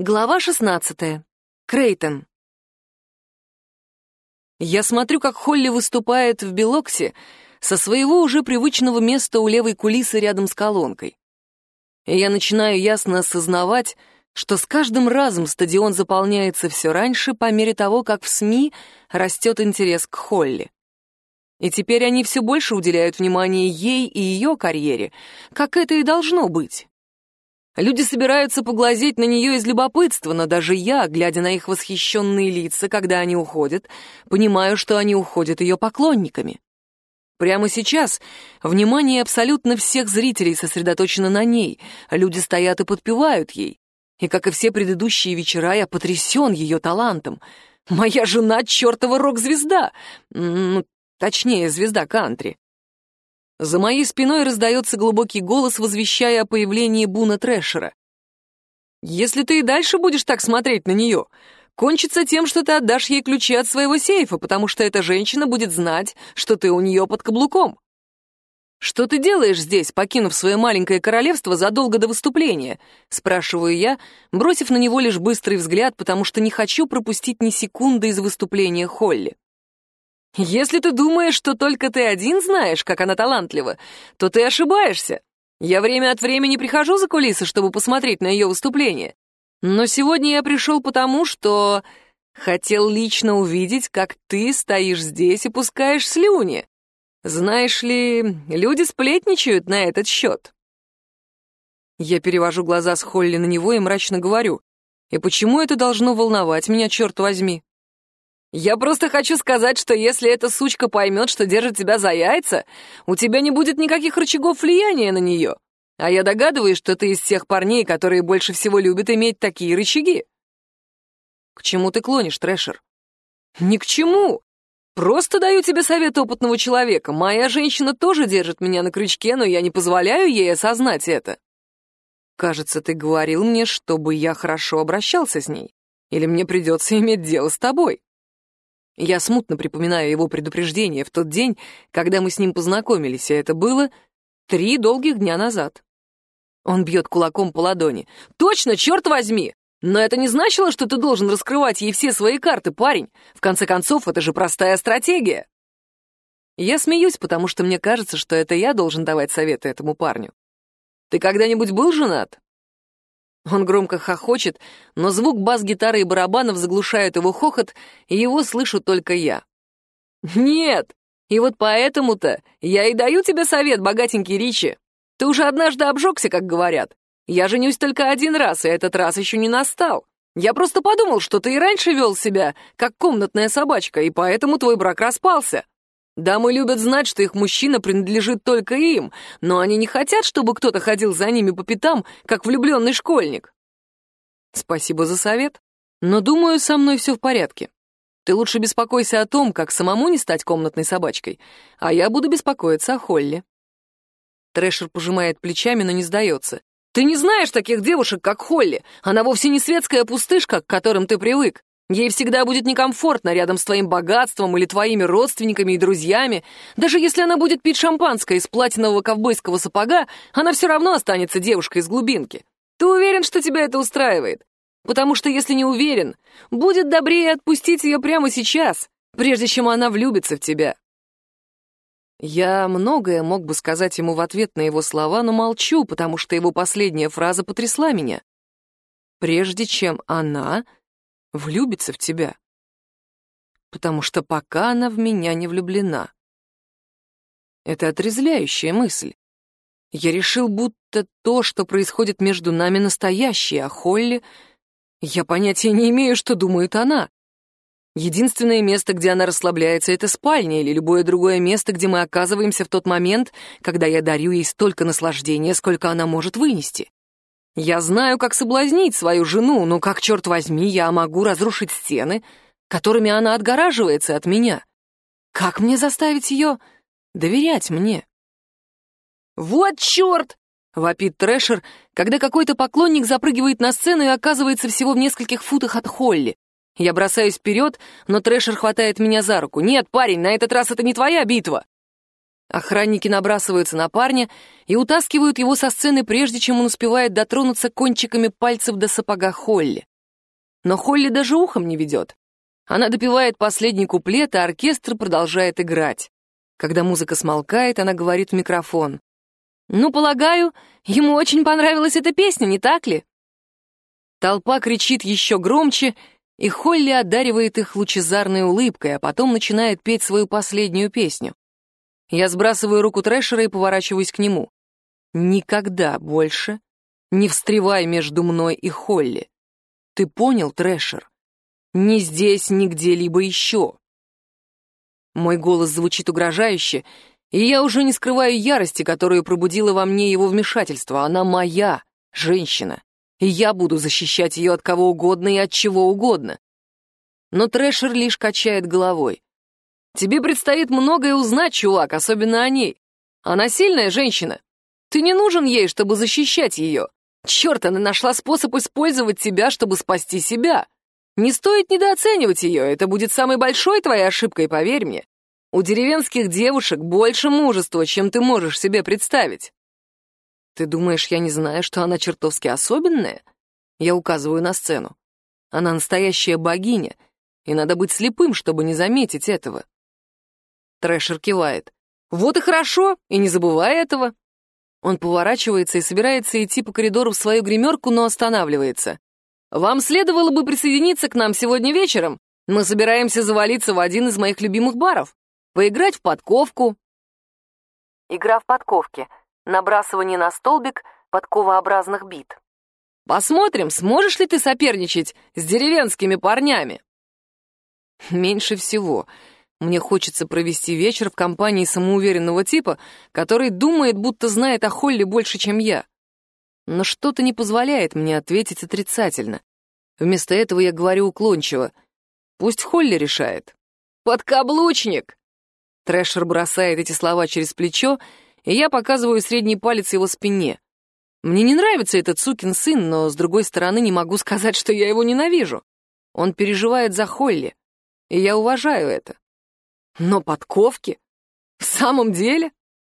Глава 16. Крейтон. Я смотрю, как Холли выступает в Белоксе со своего уже привычного места у левой кулисы рядом с колонкой. И я начинаю ясно осознавать, что с каждым разом стадион заполняется все раньше по мере того, как в СМИ растет интерес к Холли. И теперь они все больше уделяют внимание ей и ее карьере, как это и должно быть. Люди собираются поглазеть на нее из любопытства, но даже я, глядя на их восхищенные лица, когда они уходят, понимаю, что они уходят ее поклонниками. Прямо сейчас внимание абсолютно всех зрителей сосредоточено на ней, люди стоят и подпевают ей. И, как и все предыдущие вечера, я потрясен ее талантом. Моя жена — чертова рок-звезда! Ну, точнее, звезда кантри. За моей спиной раздается глубокий голос, возвещая о появлении Буна Трэшера. «Если ты и дальше будешь так смотреть на нее, кончится тем, что ты отдашь ей ключи от своего сейфа, потому что эта женщина будет знать, что ты у нее под каблуком». «Что ты делаешь здесь, покинув свое маленькое королевство задолго до выступления?» — спрашиваю я, бросив на него лишь быстрый взгляд, потому что не хочу пропустить ни секунды из выступления Холли. Если ты думаешь, что только ты один знаешь, как она талантлива, то ты ошибаешься. Я время от времени прихожу за кулисы, чтобы посмотреть на ее выступление. Но сегодня я пришел потому, что хотел лично увидеть, как ты стоишь здесь и пускаешь слюни. Знаешь ли, люди сплетничают на этот счет. Я перевожу глаза с Холли на него и мрачно говорю. И почему это должно волновать меня, черт возьми? Я просто хочу сказать, что если эта сучка поймет, что держит тебя за яйца, у тебя не будет никаких рычагов влияния на нее. А я догадываюсь, что ты из тех парней, которые больше всего любят иметь такие рычаги. К чему ты клонишь, Трэшер? Ни к чему. Просто даю тебе совет опытного человека. Моя женщина тоже держит меня на крючке, но я не позволяю ей осознать это. Кажется, ты говорил мне, чтобы я хорошо обращался с ней. Или мне придется иметь дело с тобой. Я смутно припоминаю его предупреждение в тот день, когда мы с ним познакомились, и это было три долгих дня назад. Он бьет кулаком по ладони. «Точно, черт возьми! Но это не значило, что ты должен раскрывать ей все свои карты, парень. В конце концов, это же простая стратегия». Я смеюсь, потому что мне кажется, что это я должен давать советы этому парню. «Ты когда-нибудь был женат?» Он громко хохочет, но звук бас-гитары и барабанов заглушает его хохот, и его слышу только я. «Нет! И вот поэтому-то я и даю тебе совет, богатенький Ричи. Ты уже однажды обжегся, как говорят. Я женюсь только один раз, и этот раз еще не настал. Я просто подумал, что ты и раньше вел себя, как комнатная собачка, и поэтому твой брак распался. Дамы любят знать, что их мужчина принадлежит только им, но они не хотят, чтобы кто-то ходил за ними по пятам, как влюбленный школьник. Спасибо за совет, но думаю, со мной все в порядке. Ты лучше беспокойся о том, как самому не стать комнатной собачкой, а я буду беспокоиться о Холли. Трэшер пожимает плечами, но не сдается. Ты не знаешь таких девушек, как Холли. Она вовсе не светская пустышка, к которым ты привык. Ей всегда будет некомфортно рядом с твоим богатством или твоими родственниками и друзьями. Даже если она будет пить шампанское из платинового ковбойского сапога, она все равно останется девушкой из глубинки. Ты уверен, что тебя это устраивает? Потому что если не уверен, будет добрее отпустить ее прямо сейчас, прежде чем она влюбится в тебя. Я многое мог бы сказать ему в ответ на его слова, но молчу, потому что его последняя фраза потрясла меня. Прежде чем она влюбится в тебя. Потому что пока она в меня не влюблена. Это отрезвляющая мысль. Я решил, будто то, что происходит между нами, настоящее, а Холли... Я понятия не имею, что думает она. Единственное место, где она расслабляется, это спальня или любое другое место, где мы оказываемся в тот момент, когда я дарю ей столько наслаждения, сколько она может вынести. Я знаю, как соблазнить свою жену, но как, черт возьми, я могу разрушить стены, которыми она отгораживается от меня? Как мне заставить ее доверять мне? «Вот черт!» — вопит Трэшер, когда какой-то поклонник запрыгивает на сцену и оказывается всего в нескольких футах от Холли. Я бросаюсь вперед, но Трэшер хватает меня за руку. «Нет, парень, на этот раз это не твоя битва!» Охранники набрасываются на парня и утаскивают его со сцены, прежде чем он успевает дотронуться кончиками пальцев до сапога Холли. Но Холли даже ухом не ведет. Она допевает последний куплет, а оркестр продолжает играть. Когда музыка смолкает, она говорит в микрофон. «Ну, полагаю, ему очень понравилась эта песня, не так ли?» Толпа кричит еще громче, и Холли одаривает их лучезарной улыбкой, а потом начинает петь свою последнюю песню. Я сбрасываю руку Трэшера и поворачиваюсь к нему. «Никогда больше не встревай между мной и Холли. Ты понял, Трэшер? Ни здесь, ни где-либо еще». Мой голос звучит угрожающе, и я уже не скрываю ярости, которую пробудило во мне его вмешательство. Она моя женщина, и я буду защищать ее от кого угодно и от чего угодно. Но Трэшер лишь качает головой. Тебе предстоит многое узнать, чувак, особенно о ней. Она сильная женщина. Ты не нужен ей, чтобы защищать ее. Черт, она нашла способ использовать тебя, чтобы спасти себя. Не стоит недооценивать ее, это будет самой большой твоей ошибкой, поверь мне. У деревенских девушек больше мужества, чем ты можешь себе представить. Ты думаешь, я не знаю, что она чертовски особенная? Я указываю на сцену. Она настоящая богиня, и надо быть слепым, чтобы не заметить этого. Трэшер кивает. «Вот и хорошо, и не забывай этого». Он поворачивается и собирается идти по коридору в свою гримерку, но останавливается. «Вам следовало бы присоединиться к нам сегодня вечером. Мы собираемся завалиться в один из моих любимых баров. Поиграть в подковку». Игра в подковки. Набрасывание на столбик подковообразных бит. «Посмотрим, сможешь ли ты соперничать с деревенскими парнями?» «Меньше всего», мне хочется провести вечер в компании самоуверенного типа, который думает, будто знает о Холли больше, чем я. Но что-то не позволяет мне ответить отрицательно. Вместо этого я говорю уклончиво. Пусть Холли решает. «Подкаблучник!» Трэшер бросает эти слова через плечо, и я показываю средний палец его спине. Мне не нравится этот сукин сын, но, с другой стороны, не могу сказать, что я его ненавижу. Он переживает за Холли, и я уважаю это. Но подковки? В самом деле?